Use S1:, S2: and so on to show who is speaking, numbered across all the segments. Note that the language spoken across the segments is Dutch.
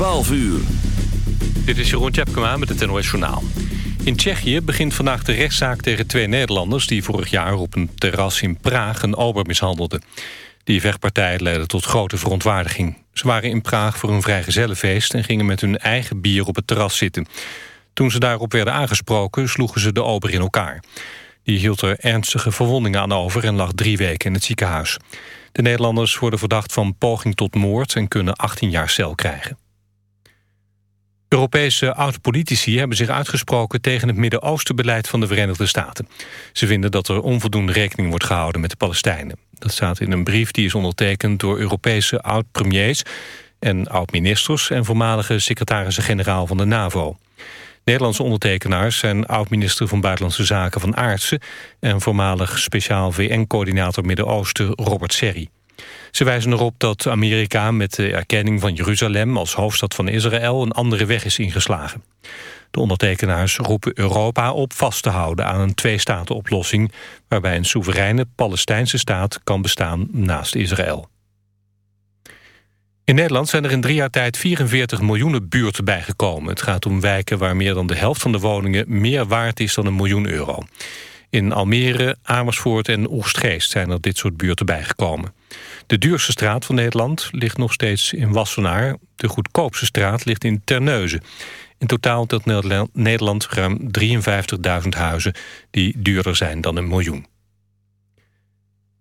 S1: 12 uur.
S2: Dit is Jeroen Tjepkema met het NOS Journaal. In Tsjechië begint vandaag de rechtszaak tegen twee Nederlanders... die vorig jaar op een terras in Praag een ober mishandelden. Die vechtpartij leidde tot grote verontwaardiging. Ze waren in Praag voor een vrijgezellenfeest... en gingen met hun eigen bier op het terras zitten. Toen ze daarop werden aangesproken, sloegen ze de ober in elkaar. Die hield er ernstige verwondingen aan over... en lag drie weken in het ziekenhuis. De Nederlanders worden verdacht van poging tot moord... en kunnen 18 jaar cel krijgen. Europese oud-politici hebben zich uitgesproken tegen het Midden-Oosten-beleid van de Verenigde Staten. Ze vinden dat er onvoldoende rekening wordt gehouden met de Palestijnen. Dat staat in een brief die is ondertekend door Europese oud-premiers en oud-ministers en voormalige secretarissen-generaal van de NAVO. Nederlandse ondertekenaars zijn oud-minister van Buitenlandse Zaken van Aartsen en voormalig speciaal VN-coördinator Midden-Oosten Robert Serri. Ze wijzen erop dat Amerika met de erkenning van Jeruzalem als hoofdstad van Israël een andere weg is ingeslagen. De ondertekenaars roepen Europa op vast te houden aan een twee-staten-oplossing... waarbij een soevereine Palestijnse staat kan bestaan naast Israël. In Nederland zijn er in drie jaar tijd 44 miljoenen buurten bijgekomen. Het gaat om wijken waar meer dan de helft van de woningen meer waard is dan een miljoen euro. In Almere, Amersfoort en Oostgeest zijn er dit soort buurten bijgekomen. De duurste straat van Nederland ligt nog steeds in Wassenaar. De goedkoopste straat ligt in Terneuzen. In totaal telt Nederland ruim 53.000 huizen... die duurder zijn dan een miljoen.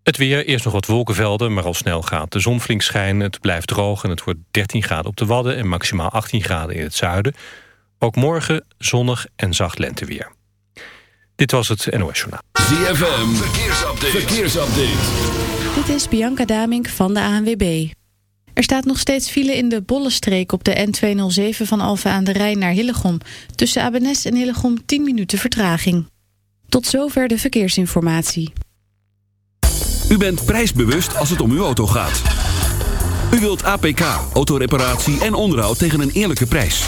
S2: Het weer, eerst nog wat wolkenvelden, maar al snel gaat de zon flink schijnen. Het blijft droog en het wordt 13 graden op de Wadden... en maximaal 18 graden in het zuiden. Ook morgen zonnig en zacht lenteweer. Dit was het NOS Journaal.
S1: ZFM, verkeersupdate. verkeersupdate.
S3: Dit is Bianca Damink van de ANWB. Er staat nog steeds file in de Bollenstreek op de N207 van Alphen aan de Rijn naar Hillegom. Tussen Abenes en Hillegom 10 minuten vertraging. Tot zover de verkeersinformatie.
S1: U bent prijsbewust als het om uw auto gaat. U wilt APK, autoreparatie en onderhoud tegen een eerlijke prijs.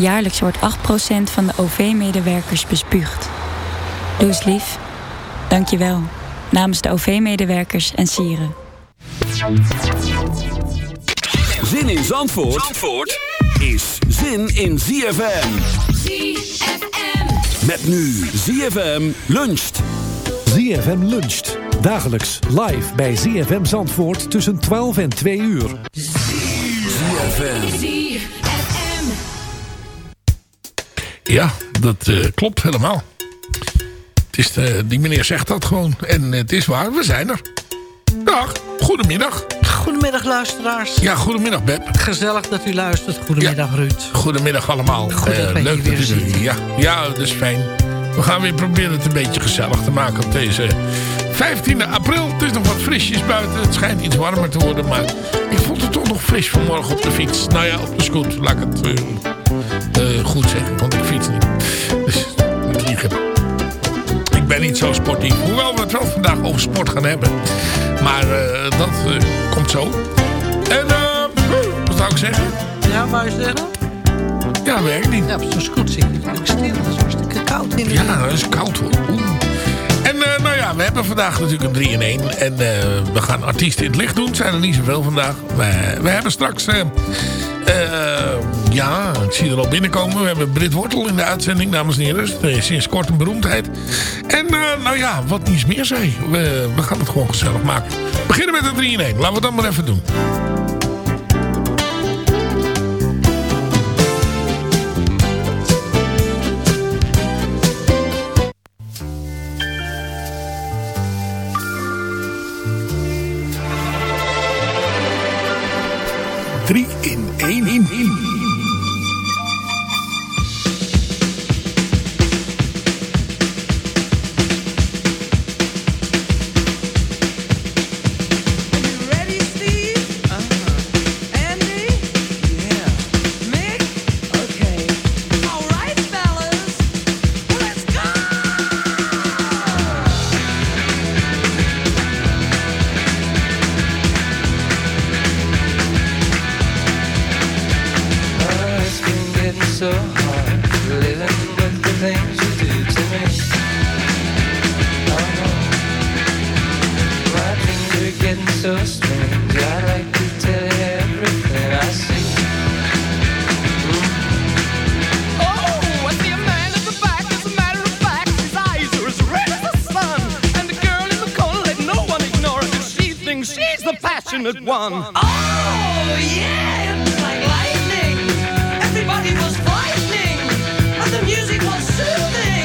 S4: Jaarlijks wordt 8% van de OV-medewerkers bespuugd. Doe eens lief. Dank je wel. Namens de OV-medewerkers en sieren.
S1: Zin in Zandvoort, Zandvoort is zin in ZFM.
S5: ZFM.
S1: Met nu ZFM luncht.
S6: ZFM luncht. Dagelijks live bij ZFM Zandvoort tussen 12 en 2 uur.
S7: Ja, dat eh, klopt helemaal. Het is, eh, die meneer zegt dat gewoon. En het is waar, we zijn er. Dag, goedemiddag.
S8: Goedemiddag luisteraars.
S7: Ja, goedemiddag Beb.
S8: Gezellig dat u luistert. Goedemiddag Ruud.
S7: Goedemiddag allemaal.
S8: Goed dat
S7: Eh, leuk dat u er Ja, ja, dat is fijn. We gaan weer proberen het een beetje gezellig te maken op deze 15 april. Het is nog wat frisjes buiten. Het schijnt iets warmer te worden, maar ik vond het toch nog fris vanmorgen op de fiets. Nou ja, op de scooter, laat ik het eh, eh, goed zeggen, want ik fiets niet. Dus. Ik ben niet zo sportief. Hoewel we het wel vandaag over sport gaan hebben. Maar eh, dat komt zo. En wat zou ik zeggen?
S8: Ja, wou je zeggen?
S7: Ja, werkt niet.
S8: Ja, op zo'n scoot zit natuurlijk stil. Dat is hartstikke koud in de
S7: Ja, dat is koud hoor. Oeh. En eh, nou ja, we hebben vandaag natuurlijk een 3 in 1. En eh, we gaan artiesten in het licht doen. zijn er niet zoveel vandaag. We, we hebben straks... eh, ja, ik zie er al binnenkomen. We hebben Brit Wortel in de uitzending, dames en heren. Dus, Sinds kort een beroemdheid. En nou ja, wat niets meer zei. We, we gaan het gewoon gezellig maken. We beginnen met een 3 in 1. Laten we dat maar even doen.
S9: Passionate one. Oh, yeah, it's like lightning. Everybody was frightening. And the music was soothing.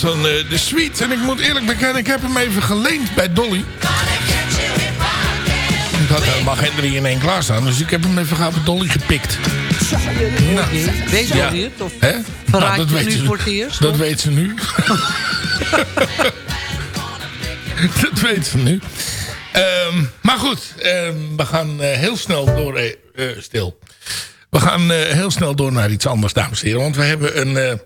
S7: Was dan eh, de Sweet. En ik moet eerlijk bekennen, ik heb hem even geleend bij Dolly. Ik had helemaal geen drie in één klaarstaan. Dus ik heb hem even bij Dolly gepikt. Nou,
S8: je
S7: ja.
S8: het? Of
S7: Hè? Nou,
S8: je
S7: weet
S8: nu
S7: ze-
S8: voor het eerst?
S7: Dat weet ze nu. dat weet ze nu. Ehm, maar goed, ehm, we gaan eh, heel snel door... eh, stil. We gaan heel snel door naar iets anders, dames en heren. Want we hebben een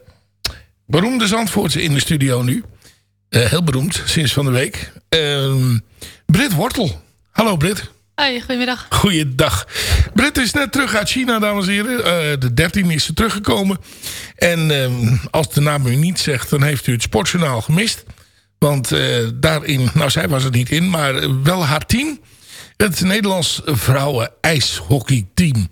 S7: beroemde Zandvoortse in de studio nu. Eh, heel beroemd, sinds van de week. Ehm Brit Wortel. Hallo Brit.
S10: Hoi, goedemiddag.
S7: Goeiedag. Brit is net terug uit China, dames en heren. Eh, de 13 is ze teruggekomen. En ehm, als de naam u niet zegt, dan heeft u het sportjournaal gemist. Want eh, daarin, nou zij was er niet in, maar wel haar team. Het Nederlands vrouwen ijshockeyteam.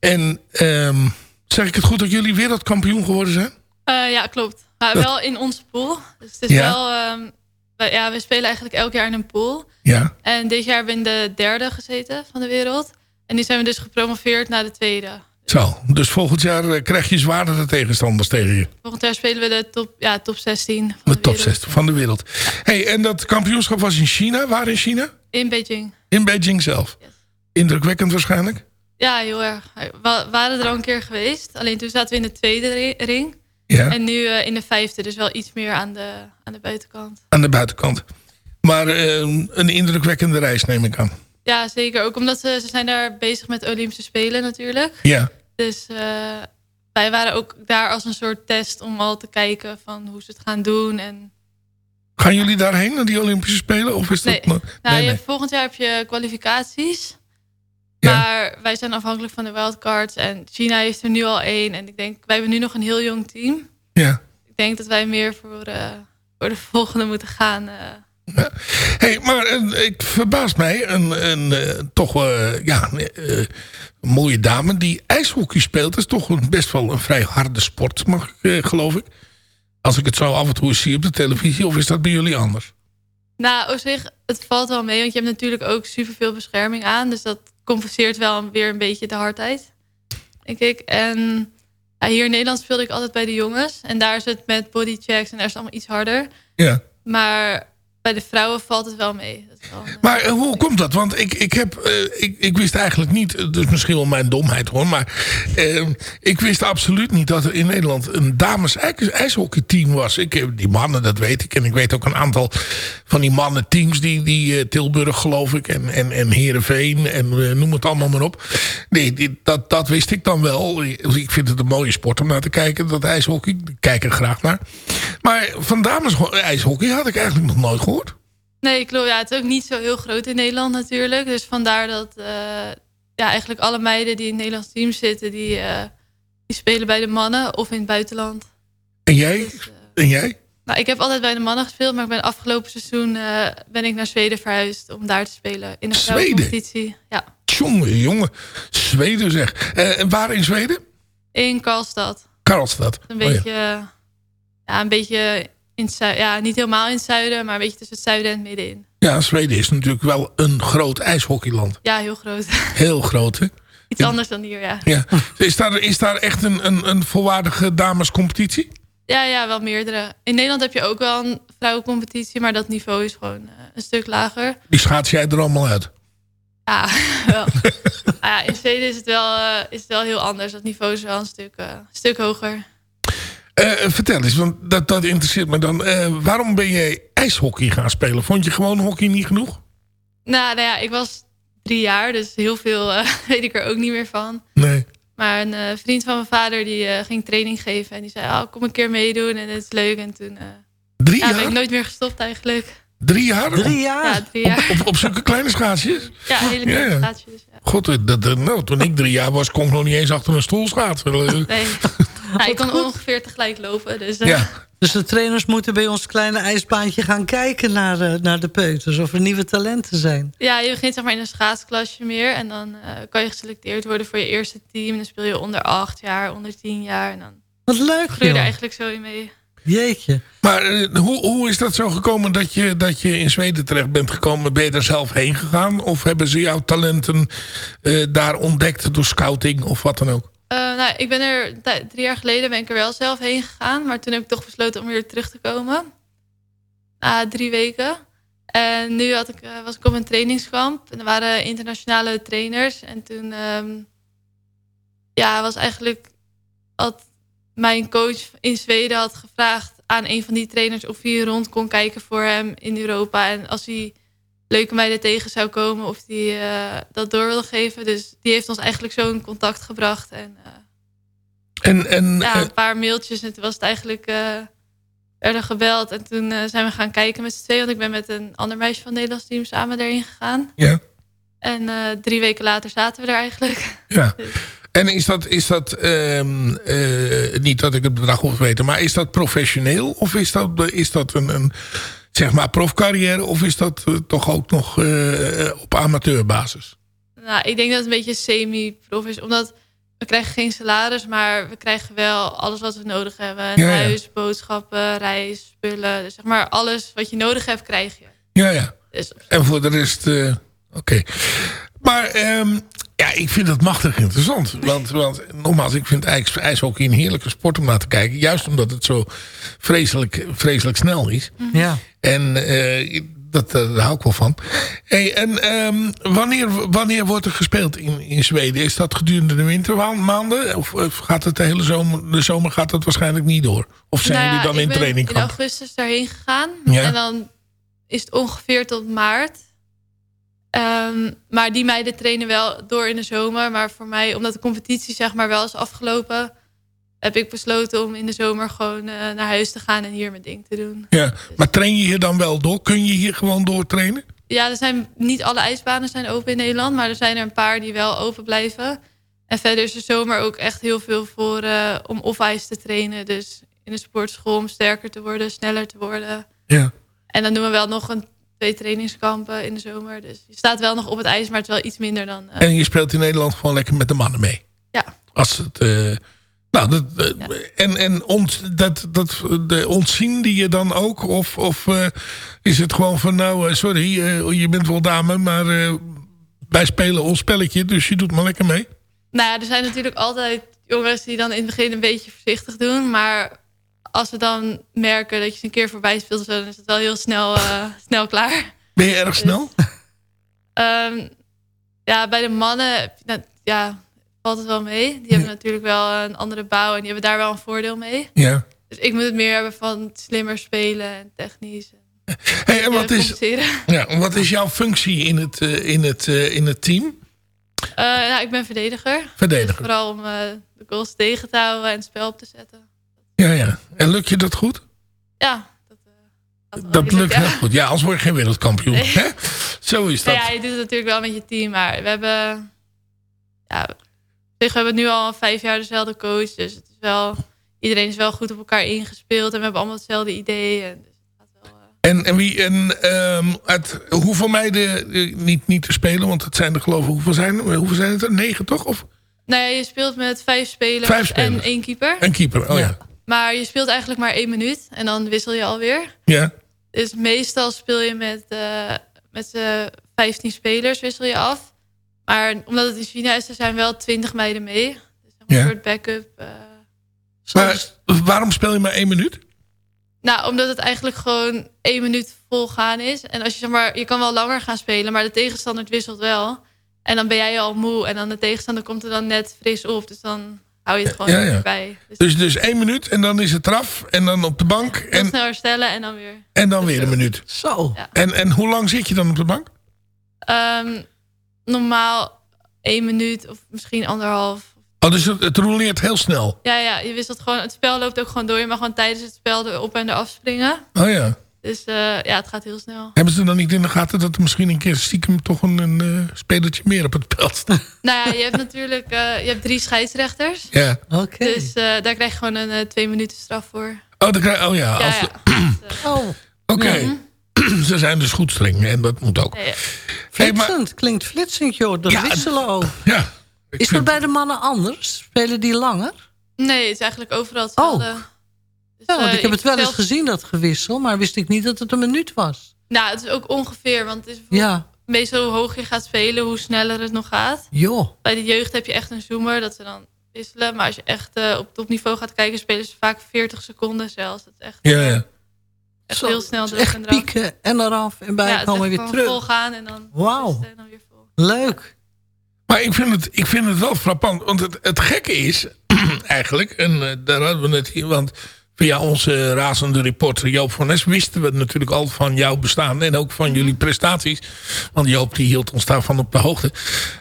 S7: En ehm, zeg ik het goed dat jullie wereldkampioen geworden zijn?
S10: Eh, ja, klopt. Maar wel in onze pool. Dus het is
S7: Ja.
S10: wel... ehm, wij- ja, we spelen eigenlijk elk jaar in een pool.
S7: Ja.
S10: En dit jaar hebben we in de derde gezeten van de wereld. En nu zijn we dus gepromoveerd naar de tweede.
S7: Zo, dus volgend jaar eh, krijg je zwaardere tegenstanders tegen je.
S10: Volgend jaar spelen we de top, ja, top 16 van
S7: De top 6 van de wereld. Hey, en dat kampioenschap was in China. Waar in China?
S10: in Beijing.
S7: In Beijing zelf. Indrukwekkend waarschijnlijk.
S10: Ja, heel erg. We waren er al een keer geweest. Alleen toen zaten we in de tweede ri- ring.
S7: Ja.
S10: En nu eh, in de vijfde. Dus wel iets meer aan de, aan de buitenkant.
S7: Aan de buitenkant. Maar eh, een indrukwekkende reis neem ik aan.
S10: Ja, zeker. Ook omdat ze, ze zijn daar bezig met Olympische Spelen natuurlijk.
S7: Ja.
S10: Dus eh, wij waren ook daar als een soort test om al te kijken van hoe ze het gaan doen. En,
S7: Gaan jullie daarheen, naar die Olympische Spelen? Of is dat
S10: nee, nou,
S7: nee,
S10: je-
S7: nee.
S10: volgend jaar heb je kwalificaties.
S7: Ja.
S10: Maar wij zijn afhankelijk van de wildcards. En China heeft er nu al één. En ik denk, wij hebben nu nog een heel jong team.
S7: Ja.
S10: Ik denk dat wij meer voor, eh, voor de volgende moeten gaan. eh.
S7: Hey, maar eh, ik verbaast mij. Een, een toch ja, een mooie dame die ijshockey speelt. Dat is toch een, best wel een vrij harde sport, mag ik, geloof ik. Als ik het zo af en toe zie op de televisie. Of is dat bij jullie anders?
S10: Nou, op zich, het valt wel mee. Want je hebt natuurlijk ook superveel bescherming aan. Dus dat compenseert wel weer een beetje de hardheid. Denk ik. En ja, hier in Nederland speelde ik altijd bij de jongens. En daar is het met bodychecks en daar is het allemaal iets harder.
S7: Ja.
S10: Maar bij de vrouwen valt het wel mee. Dat wel,
S7: Maar eh, hoe komt dat? Want ik, ik, heb, eh, ik, ik wist eigenlijk niet, eh, dus misschien wel mijn domheid hoor, maar eh, ik wist absoluut niet dat er in Nederland een dames ijs- ijshockeyteam was. Ik, heb die mannen, dat weet ik. En ik weet ook een aantal van die mannenteams, die, die eh, Tilburg geloof ik, en, en, en Heerenveen en eh, noem het allemaal maar op. Nee, die, dat, dat wist ik dan wel. Ik vind het een mooie sport om naar te kijken, dat ijshockey. Ik kijk er graag naar. Maar van dames ijshockey had ik eigenlijk nog nooit gehoord.
S10: Nee, klopt. Ja, het is ook niet zo heel groot in Nederland natuurlijk. Dus vandaar dat eh, ja, eigenlijk alle meiden die in het Nederlands team zitten... Die, eh, die spelen bij de mannen of in het buitenland.
S7: En jij? en jij?
S10: Nou, ik heb altijd bij de mannen gespeeld, maar ik ben afgelopen seizoen eh, ben ik naar Zweden verhuisd om daar te spelen in de vrouwencompetitie. Ja,
S7: Jongen, jongen. Zweden zeg. Eh, en waar in Zweden?
S10: in Karlstad.
S7: Karlstad.
S10: Een
S7: Oh ja.
S10: beetje, ja, een beetje in het ja, niet helemaal in het zuiden, maar een beetje tussen het zuiden en het middenin.
S7: Ja, Zweden is natuurlijk wel een groot ijshockeyland.
S10: Ja, heel groot.
S7: Heel groot, hè?
S10: Iets anders dan hier, ja.
S7: Ja. Is, daar, is daar echt een, een, een volwaardige damescompetitie?
S10: Ja, ja, wel meerdere. In Nederland heb je ook wel een vrouwencompetitie, maar dat niveau is gewoon eh, een stuk lager.
S7: Die schaats jij er allemaal uit.
S10: Ja, wel. Ah ja, in Zweden is het, wel, eh, is het wel heel anders. Dat niveau is wel een stuk, eh, een stuk hoger.
S7: Eh, vertel eens, want dat, dat interesseert me dan. Eh, waarom ben jij ijshockey gaan spelen? Vond je gewoon hockey niet genoeg?
S10: Nou, nou ja, ik was drie jaar, dus heel veel eh, weet ik er ook niet meer van.
S7: Nee.
S10: Maar een vriend van mijn vader die ging training geven. En die zei, oh, kom een keer meedoen en het is leuk. En toen
S7: Drie
S10: ja,
S7: jaar?
S10: ben ik nooit meer gestopt eigenlijk.
S7: Drie jaar?
S8: Drie jaar?
S10: Ja, drie jaar.
S7: Op, op zulke kleine schaatsjes?
S10: Ja, hele kleine
S7: ja.
S10: schaatsjes. Ja.
S7: God, dat, dat- nou, toen ik drie jaar was, kon ik nog niet eens achter een stoel schaatsen.
S10: Nee. Ik kon ongeveer tegelijk lopen. Dus, eh,
S7: Ja.
S8: Dus de trainers moeten bij ons kleine ijsbaantje gaan kijken naar, eh, naar de peuters. Of er nieuwe talenten zijn.
S10: Ja, je begint zeg maar in een schaatsklasje meer. En dan eh, kan je geselecteerd worden voor je eerste team. Dan speel je onder acht jaar, onder tien jaar. En dan
S8: Wat leuk,
S10: groei je er eigenlijk zo in mee.
S8: Jeetje.
S7: Maar eh, hoe, hoe is dat zo gekomen dat je, dat je in Zweden terecht bent gekomen? Ben je er zelf heen gegaan? Of hebben ze jouw talenten eh, daar ontdekt door scouting of wat dan ook?
S10: Eh, nou, ik ben er drie jaar geleden ben ik er wel zelf heen gegaan. Maar toen heb ik toch besloten om weer terug te komen. Na drie weken. En nu had ik, eh, was ik op een trainingskamp. En er waren internationale trainers. En toen ehm, ja, was eigenlijk... Had mijn coach in Zweden had gevraagd aan een van die trainers... of hij rond kon kijken voor hem in Europa. En als hij leuke meiden tegen zou komen... of hij eh, dat door wilde geven. Dus die heeft ons eigenlijk zo in contact gebracht. En eh,
S7: En, en,
S10: ja,
S7: eh,
S10: een paar mailtjes en toen was het eigenlijk... werden gebeld en toen zijn we gaan kijken met z'n tweeën. Want ik ben met een ander meisje van het Nederlands team samen erin gegaan.
S7: Ja.
S10: En drie weken later zaten we er eigenlijk.
S7: ja. En is dat, is dat ehm, eh, niet dat ik het bedrag hoef te weten, maar is dat professioneel? Of is dat, is dat een, een zeg maar profcarrière? Of is dat eh, toch ook nog eh, op amateurbasis?
S10: Nou, ik denk dat het een beetje semi-prof is. Omdat we krijgen geen salaris, maar we krijgen wel alles wat we nodig hebben. Een
S7: Ja, ja.
S10: huis, boodschappen, reis, spullen. Dus zeg maar alles wat je nodig hebt, krijg je.
S7: Ja, ja.
S10: Dus
S7: En voor de rest, oké. Maar ehm, ja, ik vind dat machtig interessant. Want, want nogmaals, ik vind ijs, ijshockey een heerlijke sport om naar te kijken. Juist omdat het zo vreselijk, vreselijk snel is.
S8: Ja.
S7: En eh, dat, eh, daar hou ik wel van. Hey, en ehm, wanneer, wanneer wordt er gespeeld in, in Zweden? Is dat gedurende de wintermaanden? Of, of gaat het de hele zomer, de zomer gaat dat waarschijnlijk niet door? Of zijn
S10: Nou ja,
S7: jullie dan
S10: ik
S7: in
S10: ben
S7: training?
S10: in augustus daarheen gegaan.
S7: Ja.
S10: En dan is het ongeveer tot maart. Ehm, maar die meiden trainen wel door in de zomer. Maar voor mij, omdat de competitie zeg maar wel is afgelopen... heb ik besloten om in de zomer gewoon eh, naar huis te gaan... en hier mijn ding te doen.
S7: Ja, maar train je hier dan wel door? Kun je hier gewoon doortrainen?
S10: Ja, er zijn niet alle ijsbanen zijn open in Nederland... maar er zijn er een paar die wel open blijven. En verder is de zomer ook echt heel veel voor eh, om off-ijs te trainen. Dus in de sportschool om sterker te worden, sneller te worden.
S7: Ja.
S10: En dan doen we wel nog een, twee trainingskampen in de zomer. Dus je staat wel nog op het ijs, maar het is wel iets minder dan... eh,
S7: En je speelt in Nederland gewoon lekker met de mannen mee.
S10: Ja.
S7: Als het, eh, nou, dat, eh, En, en ont, dat, dat, de ontzien die je dan ook? Of, of is het gewoon van, nou, sorry, je bent wel dame, maar wij spelen ons spelletje, dus je doet maar lekker mee.
S10: Nou ja, er zijn natuurlijk altijd jongens die dan in het begin een beetje voorzichtig doen. Maar als we dan merken dat je ze een keer voorbij speelt... of zo, dan is het wel heel snel, eh, snel klaar.
S7: Ben je erg snel?
S10: Ehm, ja, bij de mannen nou, ja, valt het wel mee. Die hebben natuurlijk wel een andere bouw en die hebben daar wel een voordeel mee.
S7: Ja.
S10: Dus ik moet het meer hebben van slimmer spelen en technisch.
S7: Hey, en wat is, ja, en wat is jouw functie in het, eh, in het, eh, in het team?
S10: Nou, ik ben verdediger.
S7: Verdediger.
S10: Dus vooral om de goals tegen te houden en het spel op te zetten.
S7: Ja, ja. En lukt je dat goed?
S10: Ja,
S7: Dat lukt heel goed. Ja, anders word je geen wereldkampioen.
S10: Nee.
S7: Hè? Zo is dat.
S10: Ja, je doet het natuurlijk wel met je team. Maar we hebben... Ja, we hebben nu al vijf jaar dezelfde coach. Dus het is wel... Iedereen is wel goed op elkaar ingespeeld. En we hebben allemaal hetzelfde idee. En,
S7: En, en, wie, en ehm, uit hoeveel meiden, eh, niet, niet te spelen, want het zijn er geloof ik, hoeveel zijn, hoeveel zijn het er? Negen toch? Of
S10: nou ja, je speelt met vijf spelers,
S7: Vijf spelers.
S10: en één keeper.
S7: een keeper? Oh ja.
S10: Maar je speelt eigenlijk maar één minuut. En dan wissel je alweer.
S7: Ja.
S10: Dus meestal speel je met, eh met z'n 15 spelers, wissel je af. Maar omdat het in China is, er zijn wel 20 meiden mee. Dus een
S7: Ja.
S10: soort backup.
S7: Maar waarom speel je maar één minuut?
S10: nou, omdat het eigenlijk gewoon één minuut volgaan is. En als je zeg maar, je kan wel langer gaan spelen, maar de tegenstander wisselt wel. En dan ben jij al moe en dan de tegenstander komt er dan net fris op. Dus dan hou je het gewoon
S7: Ja,
S10: er
S7: ja.
S10: bij. Dus
S7: Dus, dus één minuut en dan is het eraf en dan op de bank en,
S10: snel herstellen en dan weer.
S7: en dan weer een minuut.
S8: Zo.
S7: En, en hoe lang zit je dan op de bank?
S10: Ehm, normaal één minuut of misschien anderhalf.
S7: Oh, dus het, het roleert heel snel.
S10: Ja, ja, je wisselt gewoon. Het spel loopt ook gewoon door. Je mag gewoon tijdens het spel erop en eraf springen.
S7: Oh ja.
S10: Dus eh, ja, het gaat heel snel.
S7: Hebben ze dan niet in de gaten dat er misschien een keer stiekem toch een, een eh, spelertje meer op het veld staat?
S10: Nou ja, je hebt natuurlijk eh, je hebt drie scheidsrechters.
S7: Ja.
S8: Oké.
S10: Dus eh, daar krijg je gewoon een eh, twee minuten straf voor.
S7: Oh, dan krijg- oh ja.
S10: Ja,
S7: als
S10: ja.
S7: de-
S8: Oh.
S7: Oké. Ze zijn dus goed streng en dat moet ook.
S10: Ja, ja.
S7: Hey, maar,
S8: Flitsend, klinkt flitsend, joh. Dat
S7: Ja,
S8: wisselen ook.
S7: ja.
S8: Is dat bij de mannen anders? Spelen die langer?
S10: Nee, het is eigenlijk overal hetzelfde. Dus,
S8: Ja, want
S10: eh,
S8: ik heb het wel eens gezien, dat gewissel. Maar wist ik niet dat het een minuut was.
S10: Nou, het is ook ongeveer. Want het is
S8: Ja.
S10: meestal hoe hoger je gaat spelen, hoe sneller het nog gaat.
S8: Joh.
S10: Bij de jeugd heb je echt een zoomer. Dat ze dan wisselen. Maar als je echt eh, op topniveau gaat kijken, spelen ze vaak 40 seconden zelfs. Dat is echt,
S7: Ja, ja.
S10: echt
S8: Zo,
S10: heel snel
S8: het is
S10: erop
S8: echt
S10: en eraf.
S8: pieken en eraf en bij
S10: Ja, het is
S8: komen weer terug.
S10: vol gaan en dan
S8: Wauw.
S10: rusten en dan weer vol.
S8: Leuk.
S7: Maar ik vind het, ik vind het wel frappant. Want het, het gekke is eigenlijk, en eh, daar hadden we het hier, want via onze razende reporter Joop van Nes wisten we natuurlijk al van jouw bestaan en ook van jullie prestaties. Want Joop die hield ons daarvan op de hoogte.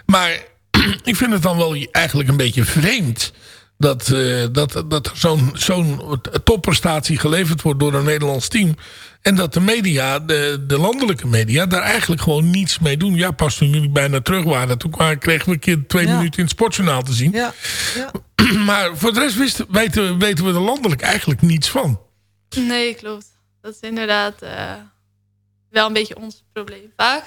S7: Maar ik vind het dan wel eigenlijk een beetje vreemd dat, eh, dat, dat zo'n zo'n topprestatie geleverd wordt door een Nederlands team. En dat de media, de, de landelijke media, daar eigenlijk gewoon niets mee doen. Ja, pas toen jullie bijna terug waren, toen kwamen- kregen we een keer twee
S8: Ja.
S7: minuten in het sportjournaal te zien.
S8: Ja, ja.
S7: maar voor de rest wisten, weten, weten we er landelijk eigenlijk niets van.
S10: Nee, klopt. Dat is inderdaad eh, wel een beetje ons probleem vaak.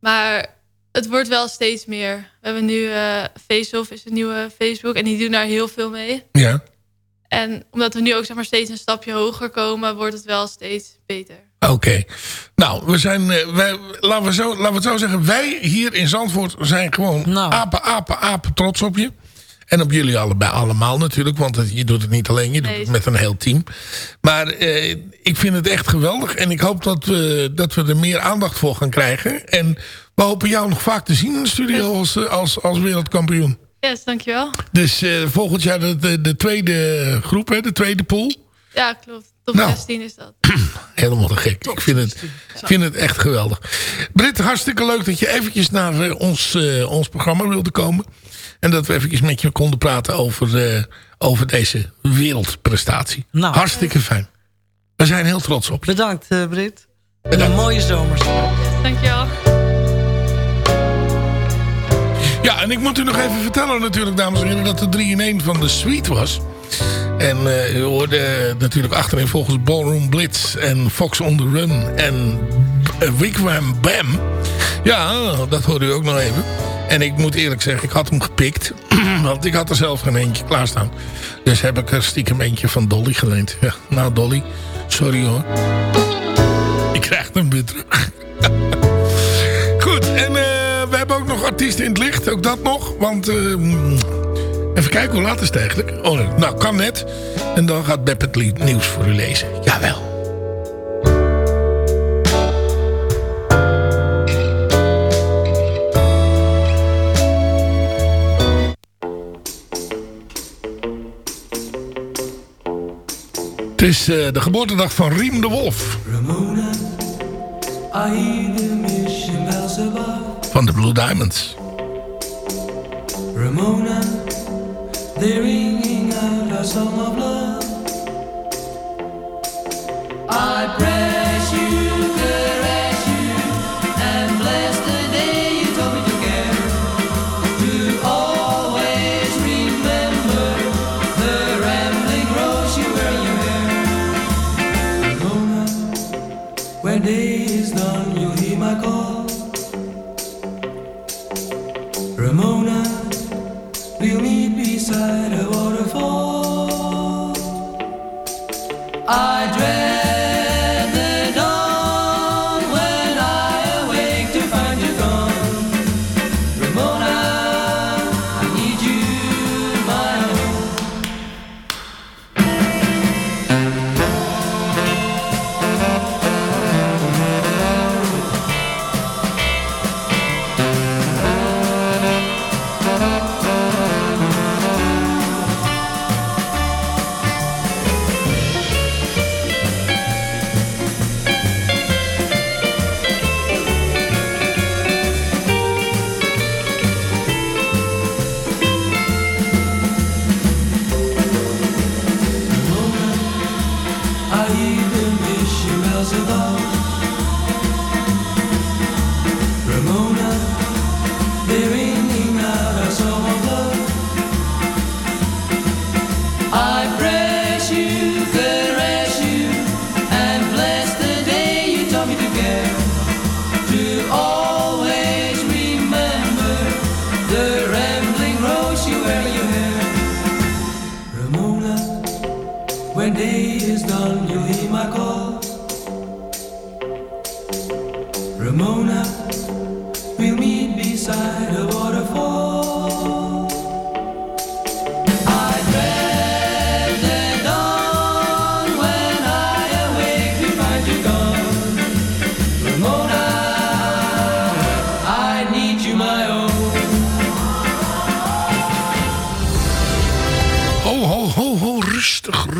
S10: Maar het wordt wel steeds meer. We hebben nu eh Face-Off is een nieuwe Facebook en die doen daar heel veel mee.
S7: Ja.
S10: En omdat we nu ook zeg maar, steeds een stapje hoger komen, wordt het wel steeds beter.
S7: Oké. Nou, we zijn, eh, wij, laten, we zo, laten we het zo zeggen. Wij hier in Zandvoort zijn gewoon
S8: Nou.
S7: apen, apen, apen trots op je. En op jullie allebei, allemaal natuurlijk. Want het- je doet het niet alleen, je doet
S10: Nee.
S7: het met een heel team. Maar eh, ik vind het echt geweldig. En ik hoop dat we, dat we er meer aandacht voor gaan krijgen. En we hopen jou nog vaak te zien in de studio als, eh, als, als wereldkampioen.
S10: Yes, dankjewel.
S7: Dus eh, volgend jaar de, de, de tweede groep, hè, de tweede pool.
S10: Ja, klopt. Top
S7: Nou.
S10: 16 is dat.
S7: Helemaal te gek. Ik vind het, vind het echt geweldig. Britt, hartstikke leuk dat je eventjes naar eh, ons, eh, ons programma wilde komen. En dat we eventjes met je konden praten over, eh, over deze wereldprestatie.
S8: Nou.
S7: Hartstikke fijn. We zijn heel trots op je.
S8: Bedankt, eh Britt. En een mooie zomers.
S10: Dankjewel.
S7: Ja, en ik moet u nog even vertellen natuurlijk, dames en heren... dat de 3 in 1 van de suite was. En eh, u hoorde natuurlijk achterin volgens Ballroom Blitz en Fox on the Run en eh, Wigwam Bam. Ja, dat hoorde u ook nog even. En ik moet eerlijk zeggen, ik had hem gepikt. Want ik had er zelf geen eentje klaarstaan. Dus heb ik er stiekem eentje van Dolly geleend. Ja, nou Dolly, sorry hoor. Ik krijg hem weer terug. Goed, en eh, artiesten in het licht. Ook dat nog. Want eh, mm, even kijken, hoe laat is het eigenlijk? Oh, nou, kan net. En dan gaat Beb het nieuws voor u lezen. Jawel. Het is eh, de geboortedag van Riem de Wolf. Van de Blue Diamonds.
S9: Ramona, they're ringing out a song of love. I press you, caress you, and bless the day you told me to care. To always remember the rambling rose you wear in your hair. Ramona, when day is done, you'll hear my call.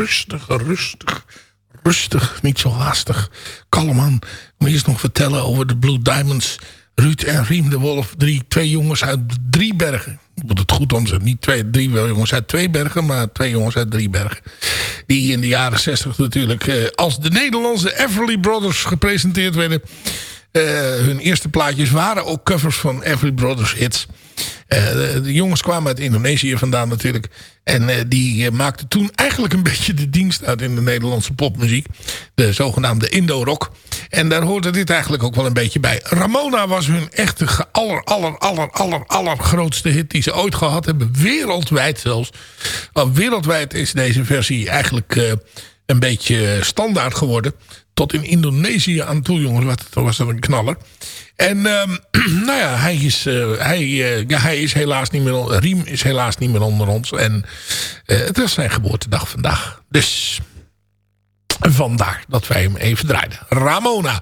S7: Rustig, rustig. Rustig, niet zo haastig. Kalm aan. Ik moet eerst nog vertellen over de Blue Diamonds. Ruud en Riem de Wolf. Drie, twee jongens uit drie bergen. Ik moet het goed omzetten. Niet twee, drie jongens uit twee bergen, maar twee jongens uit drie bergen. Die in de jaren zestig natuurlijk eh, als de Nederlandse Everly Brothers gepresenteerd werden. Eh, hun eerste plaatjes waren ook covers van Everly Brothers hits. Eh, de, jongens kwamen uit Indonesië vandaan natuurlijk. En eh, die maakten toen eigenlijk een beetje de dienst uit in de Nederlandse popmuziek. De zogenaamde Indo-rock. En daar hoorde dit eigenlijk ook wel een beetje bij. Ramona was hun echte ge- aller, aller, aller, aller, allergrootste hit die ze ooit gehad hebben. Wereldwijd zelfs. Oh, wereldwijd is deze versie eigenlijk een beetje standaard geworden. Tot in Indonesië aan toe, jongens. Wat, was dat een knaller. En ehm, nou ja, hij is, eh, hij, eh, ja, hij is helaas niet meer... Riem is helaas niet meer onder ons. En eh, het is zijn geboortedag vandaag. Dus vandaar dat wij hem even draaiden. Ramona.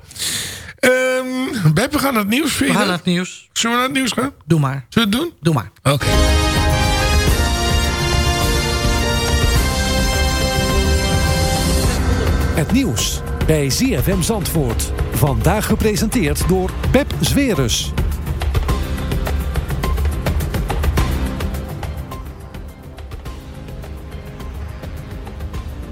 S7: Ehm Beb, we gaan naar het nieuws. Vind je
S8: We gaan
S7: dat?
S8: naar het nieuws.
S7: Zullen we naar het nieuws gaan?
S8: Doe maar.
S7: Zullen we het doen?
S8: Doe maar.
S7: Oké.
S6: Het nieuws bij ZFM Zandvoort. Vandaag gepresenteerd door Pep Zwerus.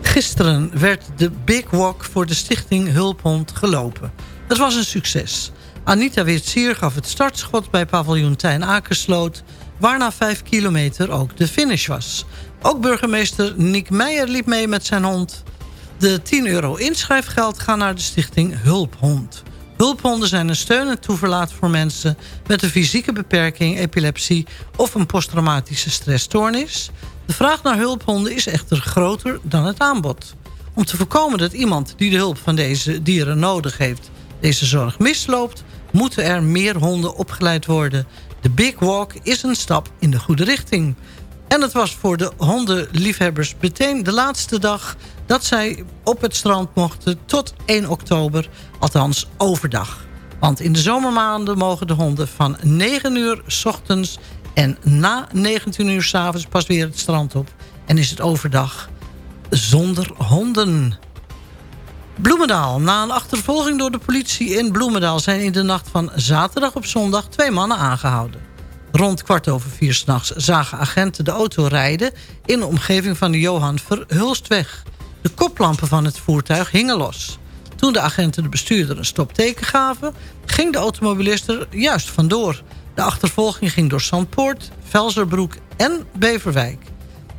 S8: Gisteren werd de Big Walk voor de stichting Hulphond gelopen. Het was een succes. Anita Witzier gaf het startschot bij paviljoen Tijn Akersloot... waarna 5 kilometer ook de finish was. Ook burgemeester Nick Meijer liep mee met zijn hond. De 10 euro inschrijfgeld gaan naar de stichting Hulphond. Hulphonden zijn een steun en toeverlaat voor mensen... met een fysieke beperking, epilepsie of een posttraumatische stressstoornis. De vraag naar hulphonden is echter groter dan het aanbod. Om te voorkomen dat iemand die de hulp van deze dieren nodig heeft... deze zorg misloopt, moeten er meer honden opgeleid worden. De Big Walk is een stap in de goede richting. En het was voor de hondenliefhebbers meteen de laatste dag... dat zij op het strand mochten tot 1 oktober, althans overdag. Want in de zomermaanden mogen de honden van 9 uur s ochtends... en na 19 uur s avonds pas weer het strand op. En is het overdag zonder honden. Bloemendaal. Na een achtervolging door de politie in Bloemendaal... zijn in de nacht van zaterdag op zondag twee mannen aangehouden. Rond kwart over vier s'nachts zagen agenten de auto rijden... in de omgeving van de Johan Verhulstweg. De koplampen van het voertuig hingen los. Toen de agenten de bestuurder een stopteken gaven... ging de automobilist er juist vandoor. De achtervolging ging door Zandpoort, Velzerbroek en Beverwijk.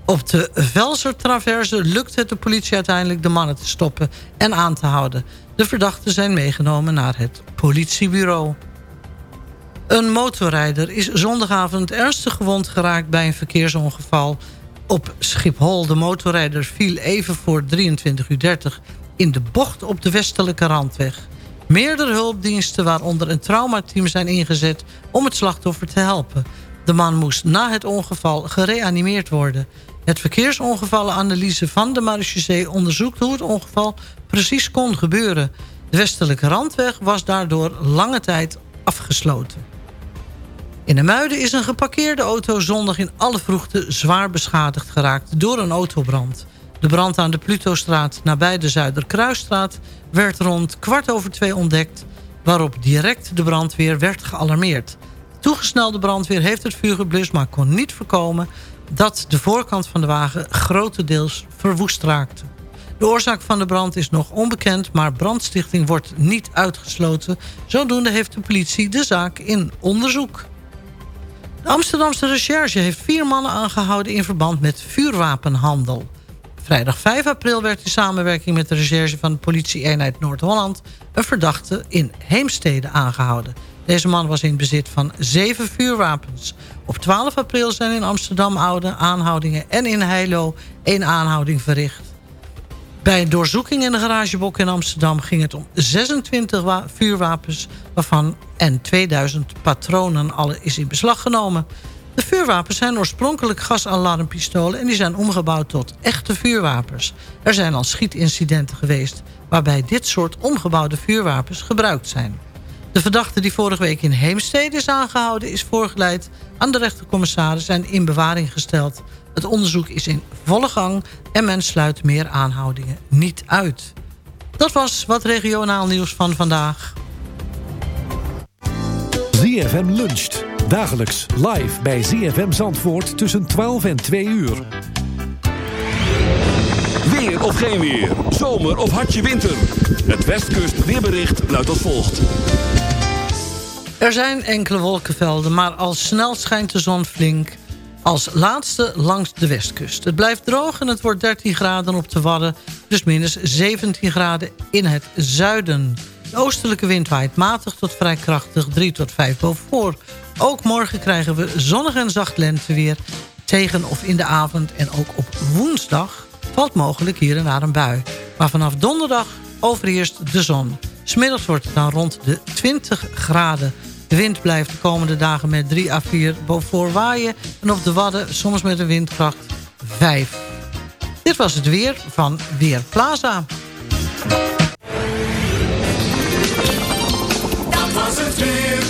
S8: Op de Velsertraverse lukt het de politie uiteindelijk de mannen te stoppen en aan te houden. De verdachten zijn meegenomen naar het politiebureau. Een motorrijder is zondagavond ernstig gewond geraakt bij een verkeersongeval op Schiphol. De motorrijder viel even voor 23.30 uur in de bocht op de westelijke randweg. Meerdere hulpdiensten, waaronder een traumateam, zijn ingezet om het slachtoffer te helpen. De man moest na het ongeval gereanimeerd worden. Het verkeersongevallenanalyse van de marechaussee onderzoekt hoe het ongeval precies kon gebeuren. De westelijke randweg was daardoor lange tijd afgesloten. In de Muiden is een geparkeerde auto zondag in alle vroegte zwaar beschadigd geraakt door een autobrand. De brand aan de Plutostraat nabij de Zuiderkruisstraat werd rond kwart over twee ontdekt... waarop direct de brandweer werd gealarmeerd. Toegesnelde brandweer heeft het vuur geblust, maar kon niet voorkomen... dat de voorkant van de wagen grotendeels verwoest raakte. De oorzaak van de brand is nog onbekend, maar brandstichting wordt niet uitgesloten. Zodoende heeft de politie de zaak in onderzoek. De Amsterdamse recherche heeft vier mannen aangehouden in verband met vuurwapenhandel. Vrijdag 5 april werd in samenwerking met de recherche van de politie-eenheid Noord-Holland... een verdachte in Heemstede aangehouden. Deze man was in bezit van zeven vuurwapens. Op 12 april zijn in Amsterdam oude aanhoudingen en in Heilo één aanhouding verricht. Bij een doorzoeking in de garagebok in Amsterdam ging het om 26 wa- vuurwapens... waarvan en 2000 patronen alle is in beslag genomen. De vuurwapens zijn oorspronkelijk gasalarmpistolen... en die zijn omgebouwd tot echte vuurwapens. Er zijn al schietincidenten geweest... waarbij dit soort omgebouwde vuurwapens gebruikt zijn. De verdachte die vorige week in Heemstede is aangehouden... is voorgeleid aan de rechtercommissaris en in bewaring gesteld. Het onderzoek is in volle gang en men sluit meer aanhoudingen niet uit. Dat was wat regionaal nieuws van vandaag.
S6: ZFM luncht. Dagelijks live bij ZFM Zandvoort tussen 12 en 2 uur.
S1: Weer of geen weer. Zomer of hartje winter. Het Westkust weerbericht luidt als volgt.
S8: Er zijn enkele wolkenvelden, maar al snel schijnt de zon flink. Als laatste langs de westkust. Het blijft droog en het wordt 13 graden op de Wadden. Dus minus 17 graden in het zuiden. De oostelijke wind waait matig tot vrij krachtig 3 tot 5 boven Ook morgen krijgen we zonnig en zacht lenteweer. Tegen of in de avond en ook op woensdag valt mogelijk hier en daar een bui. Maar vanaf donderdag overheerst de zon. Smiddags wordt het dan rond de 20 graden. De wind blijft de komende dagen met 3 à 4 boven waaien... en op de Wadden soms met een windkracht 5. Dit was het weer van Weerplaza.
S9: Dat was het weer.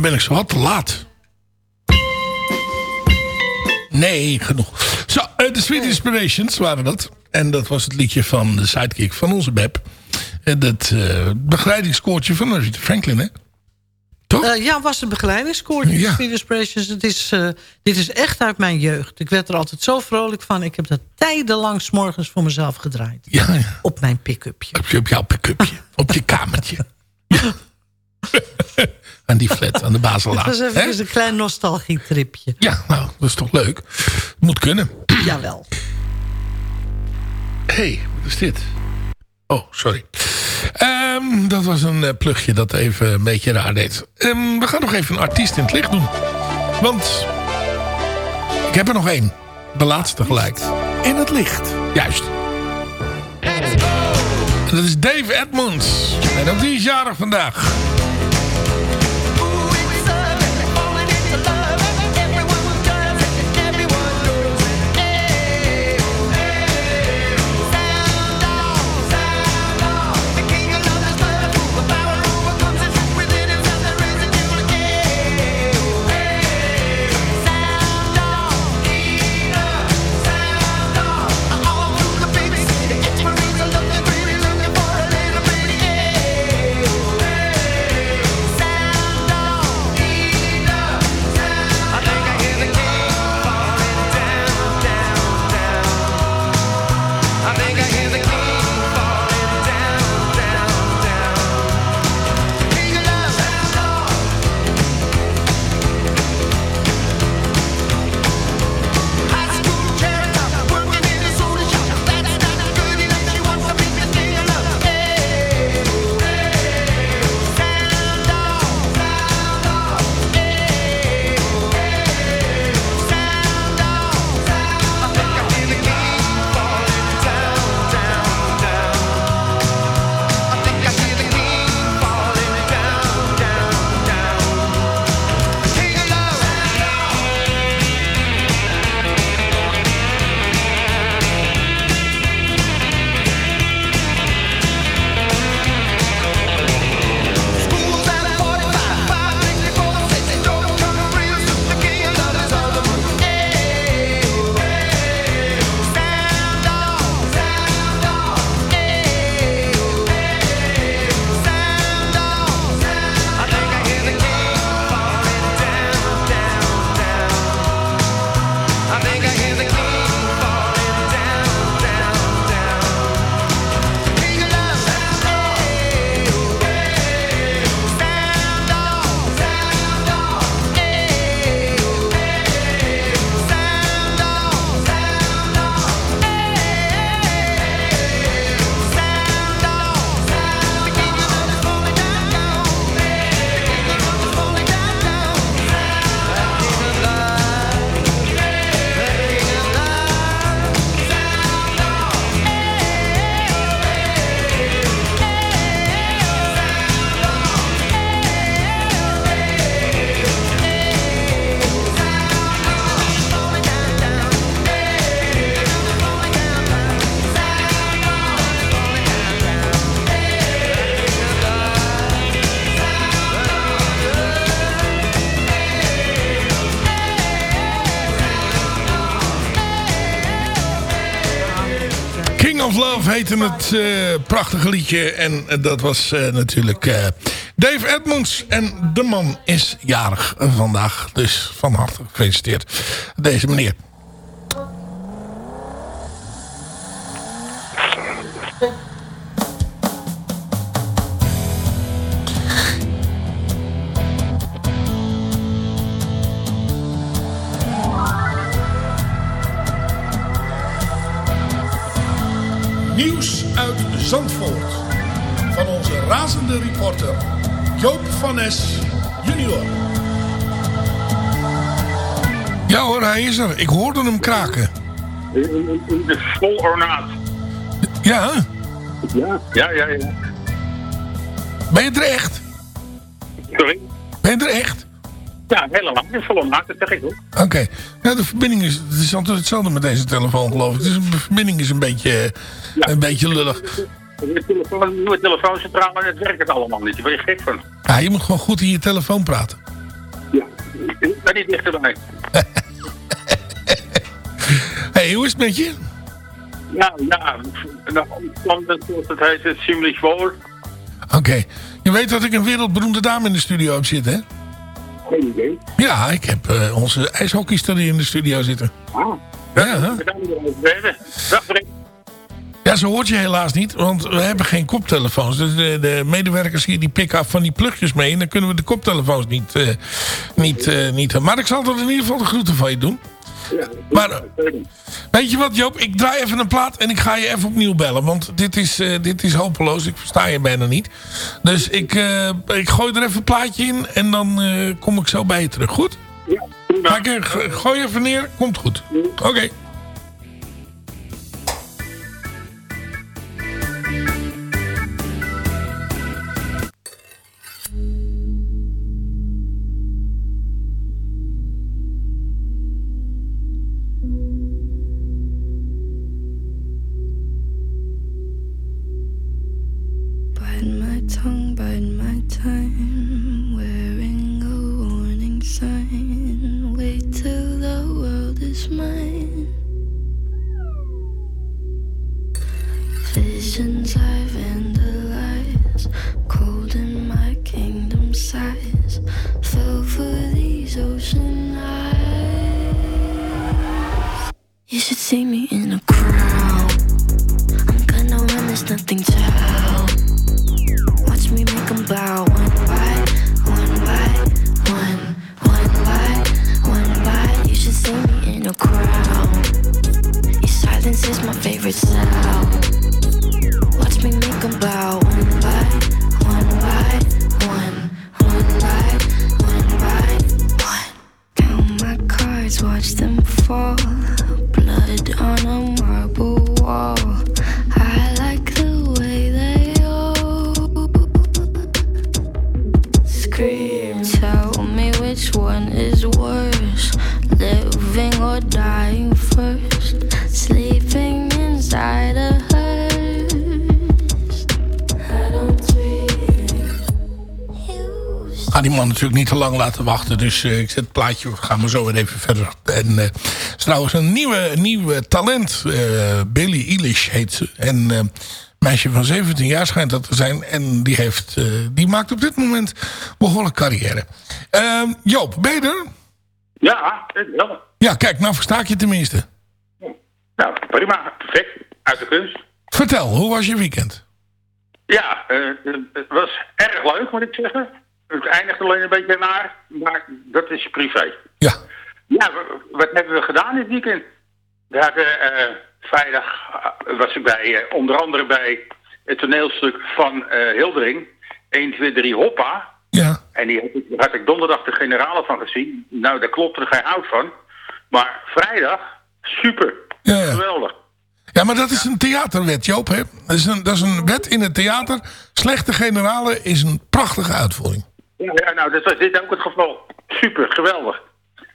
S7: Dan ben ik zo wat te laat. Nee, genoeg. Zo, eh, de Sweet Inspirations waren dat. En dat was het liedje van de sidekick van onze Beb. En dat eh begeleidingskoortje van Aretha Franklin, hè?
S8: Eh, ja, was een begeleidingskoortje.
S7: Ja.
S8: Sweet Inspirations. Het is, eh, dit is echt uit mijn jeugd. Ik werd er altijd zo vrolijk van. Ik heb dat tijdenlang 's morgens voor mezelf gedraaid.
S7: Ja, ja.
S8: Op mijn pick-upje.
S7: Op, op jouw pick-upje. op je kamertje. Ja. aan die flat, aan de Baselaan.
S8: Het was
S7: Hè?
S8: even een klein nostalgietripje.
S7: Ja, nou, dat is toch leuk. Moet kunnen.
S8: Jawel.
S7: Dat is. Hé, hey, wat is dit? Oh, sorry. Ehm, dat was een eh, plugje dat even een beetje raar deed. Ehm, we gaan nog even een artiest in het licht doen. Want ik heb er nog één. De laatste gelijk.
S11: In het licht.
S7: Juist. En dat is Dave Edmonds. En ook die is jarig vandaag. Of Love heette het eh, prachtige liedje. En eh, dat was eh, natuurlijk Dave Edmonds. En de man is jarig vandaag. Dus van harte gefeliciteerd. Deze meneer. Zandvoort. Van onze razende reporter Joop van Nes junior. Ja hoor, hij is er. Ik hoorde hem kraken.
S12: De vol ornaat.
S7: Ja,
S12: Ja, ja, ja. ja.
S7: ben je er echt?
S12: Sorry?
S7: Ben je er echt?
S12: Ja, helemaal. Het is vol ornaat, dat zeg ik ook.
S7: Oké. Ja, de verbinding is... Het is altijd hetzelfde met deze telefoon geloof ik. Dus de verbinding is een beetje, een beetje lullig.
S12: De telefoon, nieuwe telefooncentrale, het werkt het allemaal niet. Daar ben je gek van.
S7: Ja, je moet gewoon goed in je telefoon praten.
S12: Ik ben niet dichterbij.
S7: hey, hoe is het met je?
S12: Ja, ja. Nou, het heet, het ziemlich wohl.
S7: Oké. Je weet dat ik een wereldberoemde dame in de studio heb zitten, hè?
S12: Geen idee.
S7: Ja, ik heb eh, onze ijshockeyster in de studio zitten.
S12: Ah.
S7: Ja, hè?
S12: Weten. Dag, Rick.
S7: Ja, zo hoort je helaas niet, want we hebben geen koptelefoons. Dus de, de medewerkers hier die pikken af van die plugjes mee... en dan kunnen we de koptelefoons niet, eh, niet, eh, niet... Maar ik zal er in ieder geval de groeten van je doen. Maar weet je wat Joop, ik draai even een plaat en ik ga je even opnieuw bellen. Want dit is, eh, dit is hopeloos, ik versta je bijna niet. Dus ik, ik gooi er even een plaatje in en dan kom ik zo bij je terug, goed?
S12: Ja,
S7: Ga ik gooi even neer, komt goed. Oké. Niet te lang laten wachten. Dus eh, ik zet het plaatje, gaan we zo weer even verder. En eh is trouwens een nieuwe, nieuwe talent. eh, Billie Eilish heet ze. En eh meisje van 17 jaar schijnt dat te zijn. En die, heeft, die maakt op dit moment behoorlijk carrière. Ehm, Joop, ben je er?
S12: Ja, wel.
S7: Ja, kijk, nou versta ik je tenminste.
S12: Nou, prima. Perfect. Uit de kunst.
S7: Vertel, hoe was je weekend?
S12: Ja, het was erg leuk, moet ik zeggen. Het eindigt alleen een beetje naar, maar dat is privé.
S7: Ja.
S12: Ja, wat hebben we gedaan dit weekend? We hadden eh, vrijdag eh, was ik bij, eh, onder andere bij het toneelstuk van eh, Hildering. 1, 2, 3, hoppa.
S7: Ja.
S12: En die had had ik donderdag de generale van gezien. Nou, daar klopt er geen hout van. Maar vrijdag, super.
S7: Ja, ja.
S12: Geweldig.
S7: Ja, maar dat is een theaterwet, Joop. Hè? Dat, is een, dat is een wet in het theater. Slechte generalen is een prachtige uitvoering.
S12: Ja, ja, nou, dat was dit ook het geval. Super, geweldig.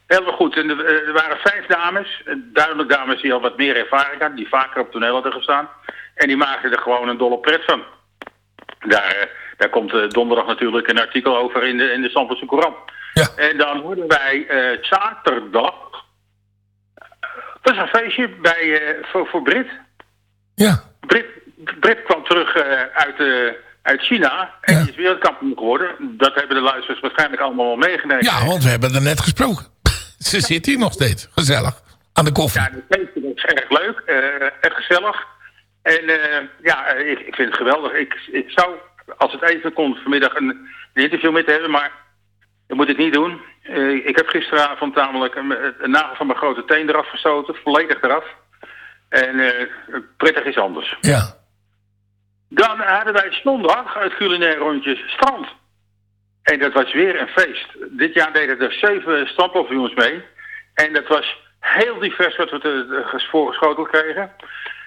S12: Helemaal goed. En er, er waren vijf dames. eh, Duidelijk dames die al wat meer ervaring hadden. Die vaker op toneel hadden gestaan. En die maakten er gewoon een dolle pret van. Daar, eh, daar komt eh, donderdag natuurlijk een artikel over in de, in de Courant. En dan hoorden wij eh, zaterdag... Dat was een feestje bij, eh, voor, voor Brit.
S7: Ja.
S12: Brit, Brit kwam terug eh, uit, eh, uit China. En die is wereldkampioen geworden. Dat hebben de luisteraars waarschijnlijk allemaal wel meegenomen.
S7: Ja, want we hebben er net gesproken. Ze zit hier nog steeds. Gezellig. Aan de koffie.
S12: Ja, de feestje was erg leuk, eh erg gezellig. En eh, ja, eh, ik, ik vind het geweldig. Ik, ik zou, als het even kon, vanmiddag een, een interview met hebben, maar dat moet ik niet doen. Eh, ik heb gisteravond namelijk een, een nagel van mijn grote teen eraf gestoten, volledig eraf. En eh, prettig is anders.
S7: Ja.
S12: Dan hadden wij zondag het culinair rondje strand. En dat was weer een feest. Dit jaar deden er zeven strandpaviljoens mee. En dat was heel divers wat we te, te- voorgeschoteld kregen.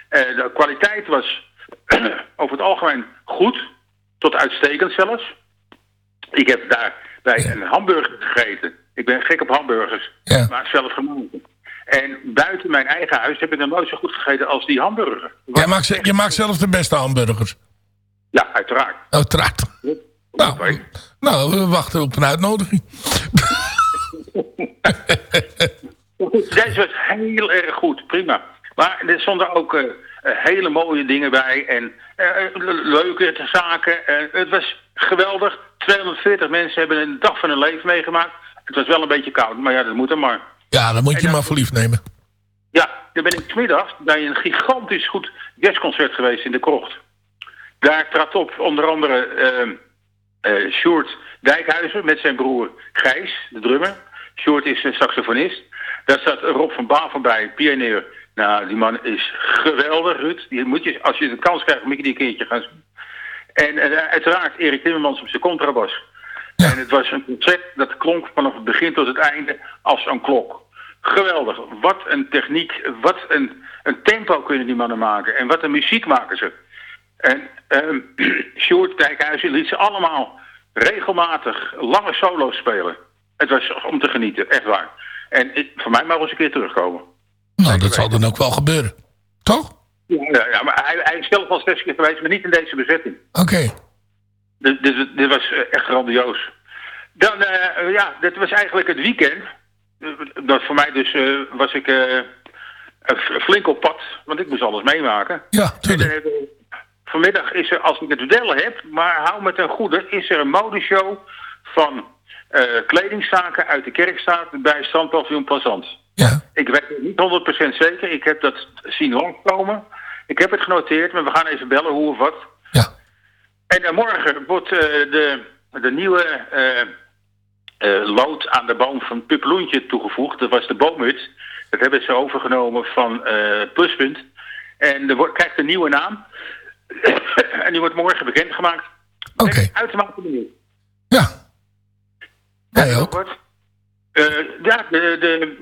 S12: Eh, de kwaliteit was over het algemeen goed, tot uitstekend zelfs. Ik heb daar bij een hamburger gegeten. Ik ben gek op hamburgers, maar zelf gemaakt. En buiten mijn eigen huis heb ik nog nooit zo goed gegeten als die hamburger.
S7: Jij maakt, ze- je maakt zelf de beste hamburgers.
S12: Ja, uiteraard.
S7: Uiteraard. Nou, nou, we wachten op een uitnodiging.
S12: Deze was heel erg goed, prima. Maar er stonden ook eh, eh, hele mooie dingen bij en eh, le- leuke zaken. Eh, het was geweldig. 240 mensen hebben een dag van hun leven meegemaakt. Het was wel een beetje koud, maar ja, dat moet er maar.
S7: Ja, dan moet je maar voor lief nemen.
S12: Ja, dan ben ik 's middags bij een gigantisch goed jazzconcert geweest in de krocht. Daar trad op onder andere Sjoerd Dijkhuizen met zijn broer Gijs, de drummer. Sjoerd is een saxofonist. Daar staat Rob van Bavel bij, pionier. Nou, die man is geweldig, Ruud. Die moet je, als je de kans krijgt, moet je die een keertje gaan zien. En eh, uiteraard Erik Timmermans op zijn contrabas. En het was een concert dat klonk vanaf het begin tot het einde als een klok. Geweldig. Wat een techniek, wat een, een tempo kunnen die mannen maken. En wat een muziek maken ze. En ehm Sjoerd Dijkhuizen liet ze allemaal regelmatig lange solo's spelen. Het was om te genieten, echt waar. En ik, voor mij mag eens een keer terugkomen.
S7: Nou, dat zal dan ook wel gebeuren. Toch?
S12: Ja, ja maar hij, hij is zelf al zes keer geweest, maar niet in deze bezetting.
S7: Oké.
S12: Dit was eh, echt grandioos. Dan, eh, ja, dit was eigenlijk het weekend. Dat voor mij dus eh, was ik flink op pad, want ik moest alles meemaken.
S7: Ja,
S12: tuurlijk. vanmiddag is er, als ik het wel heb, maar hou me ten goede, is er een modeshow van kledingzaken uit de Kerkstraat bij Strandpaviljoen Plazant.
S7: Ja.
S12: Ik weet het niet 100% zeker, ik heb dat zien langskomen. Ik heb het genoteerd, maar we gaan even bellen hoe of wat. En dan morgen wordt eh, de, de nieuwe eh, eh, lood aan de boom van Puppeloentje toegevoegd. Dat was de boomhut. Dat hebben ze overgenomen van eh, Pluspunt. En er wordt, krijgt een nieuwe naam. en die wordt morgen bekendgemaakt. Oké. Uitermate benieuwd.
S7: Jij
S12: ook? Wat? Eh, ja, de, de,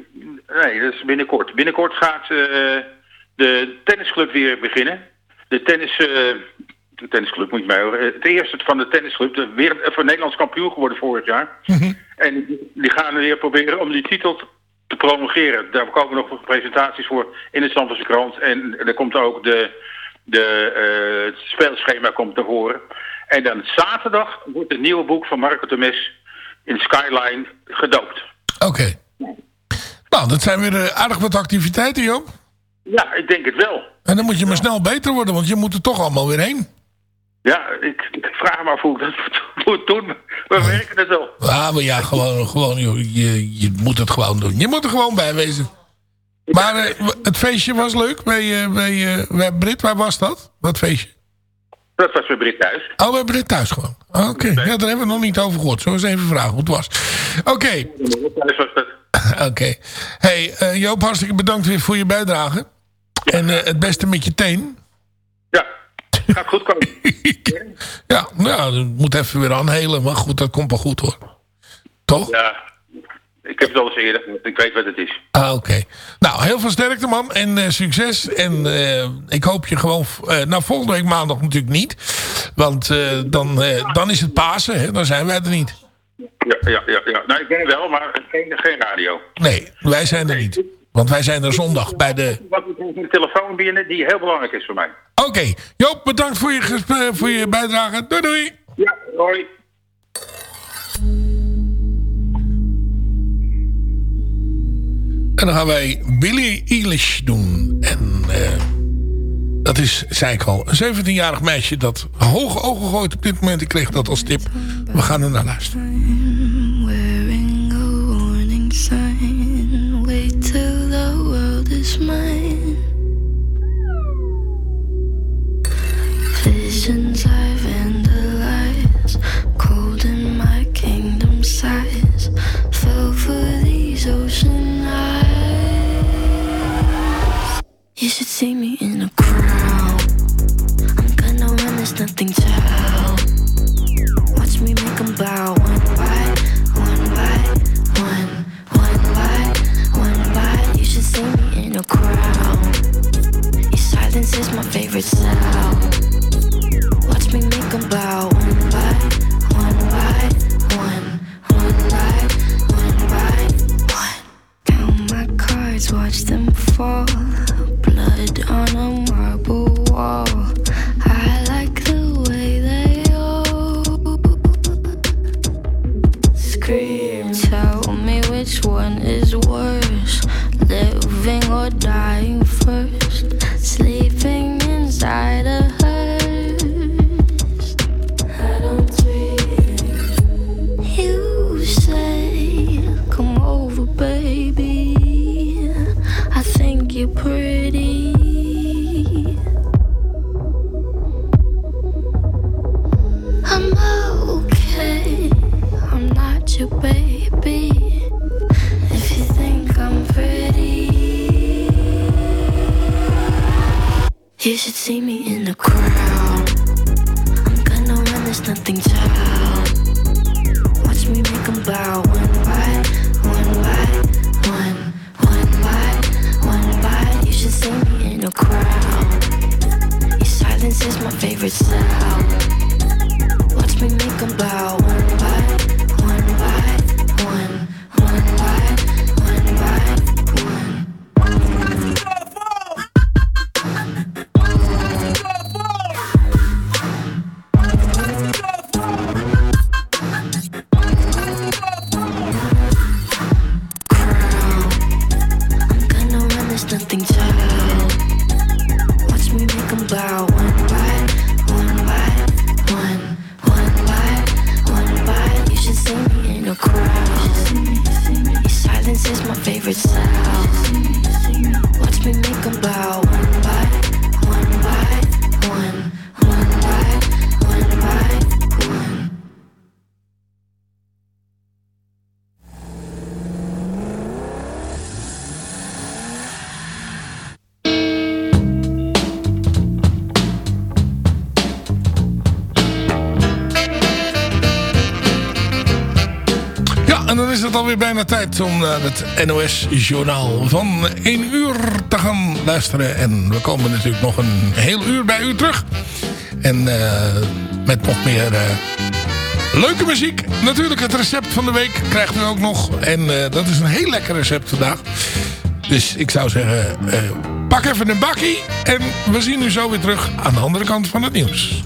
S12: nee, dat is binnenkort. Binnenkort gaat eh, de tennisclub weer beginnen. De tennis... de tennisclub moet je mij horen. Het eerste van de tennisclub. De wereld, eh, voor Nederlands kampioen geworden vorig jaar. En die- gaan weer proberen om die titel te- prolongeren. Daar komen nog presentaties voor in de Zandvoortse krant. En er komt ook de, de, eh, het speelschema komt naar voren. En dan zaterdag wordt het nieuwe boek van Marco Temes in Skyline gedoopt.
S7: Oké. Nou, dat zijn weer eh, aardig wat activiteiten, Joop.
S12: Ja, ik denk het wel.
S7: En dan moet je maar snel beter worden, want je moet er toch allemaal weer heen.
S12: Ja, ik, ik vraag me af hoe ik dat moet doen. We werken het wel.
S7: Ah, maar ja, gewoon, gewoon joh, je, je moet het gewoon doen. Je moet er gewoon bij wezen. Maar eh, het feestje was leuk bij, eh, bij, eh, bij Brit. Waar was dat? Wat feestje?
S12: Dat was bij Brit thuis.
S7: Oh, bij Brit thuis gewoon. Oké, ja, daar hebben we nog niet over gehoord. We eens even vragen hoe het was. Oké.
S12: Dat.
S7: Oké. Hey, Joop, hartstikke bedankt weer voor je bijdrage. En het beste met je teen.
S12: Ja, gaat goed komen.
S7: Ja, nou, dat moet even weer aanhelen. Maar goed, dat komt wel goed hoor. Toch?
S12: Ja, ik heb het al eens eerder. Ik weet wat het is.
S7: Ah, oké. Nou, heel veel sterkte man. En eh, succes. En eh, ik hoop je gewoon... eh, nou, volgende week maandag natuurlijk niet. Want dan, dan is het Pasen. Hè? Dan zijn wij er niet.
S12: Ja, ja, ja. ja. Nou, ik ben er wel, maar geen, geen radio.
S7: Nee, wij zijn er niet. Want wij zijn er zondag bij de...
S12: Wat een telefoon binnen die heel belangrijk is voor mij.
S7: Oké. Joop, bedankt voor je, gesp- voor je bijdrage. Doei doei.
S12: Ja, hoi.
S7: En dan gaan wij Billie Eilish doen. En eh, dat is, zei ik al, een 17-jarig meisje dat hoge ogen gooit op dit moment. Ik kreeg dat als tip. We gaan er naar luisteren.
S13: Silence is my favorite sound. Tell me which one is worse, living or dying first.
S7: Is het alweer bijna tijd om naar het NOS-journaal van 1 uur te gaan luisteren. En we komen natuurlijk nog een heel uur bij u terug. En eh, met nog meer eh, leuke muziek. Natuurlijk het recept van de week krijgt u ook nog. En eh, dat is een heel lekker recept vandaag. Dus ik zou zeggen, eh, pak even een bakkie. En we zien u zo weer terug aan de andere kant van het nieuws.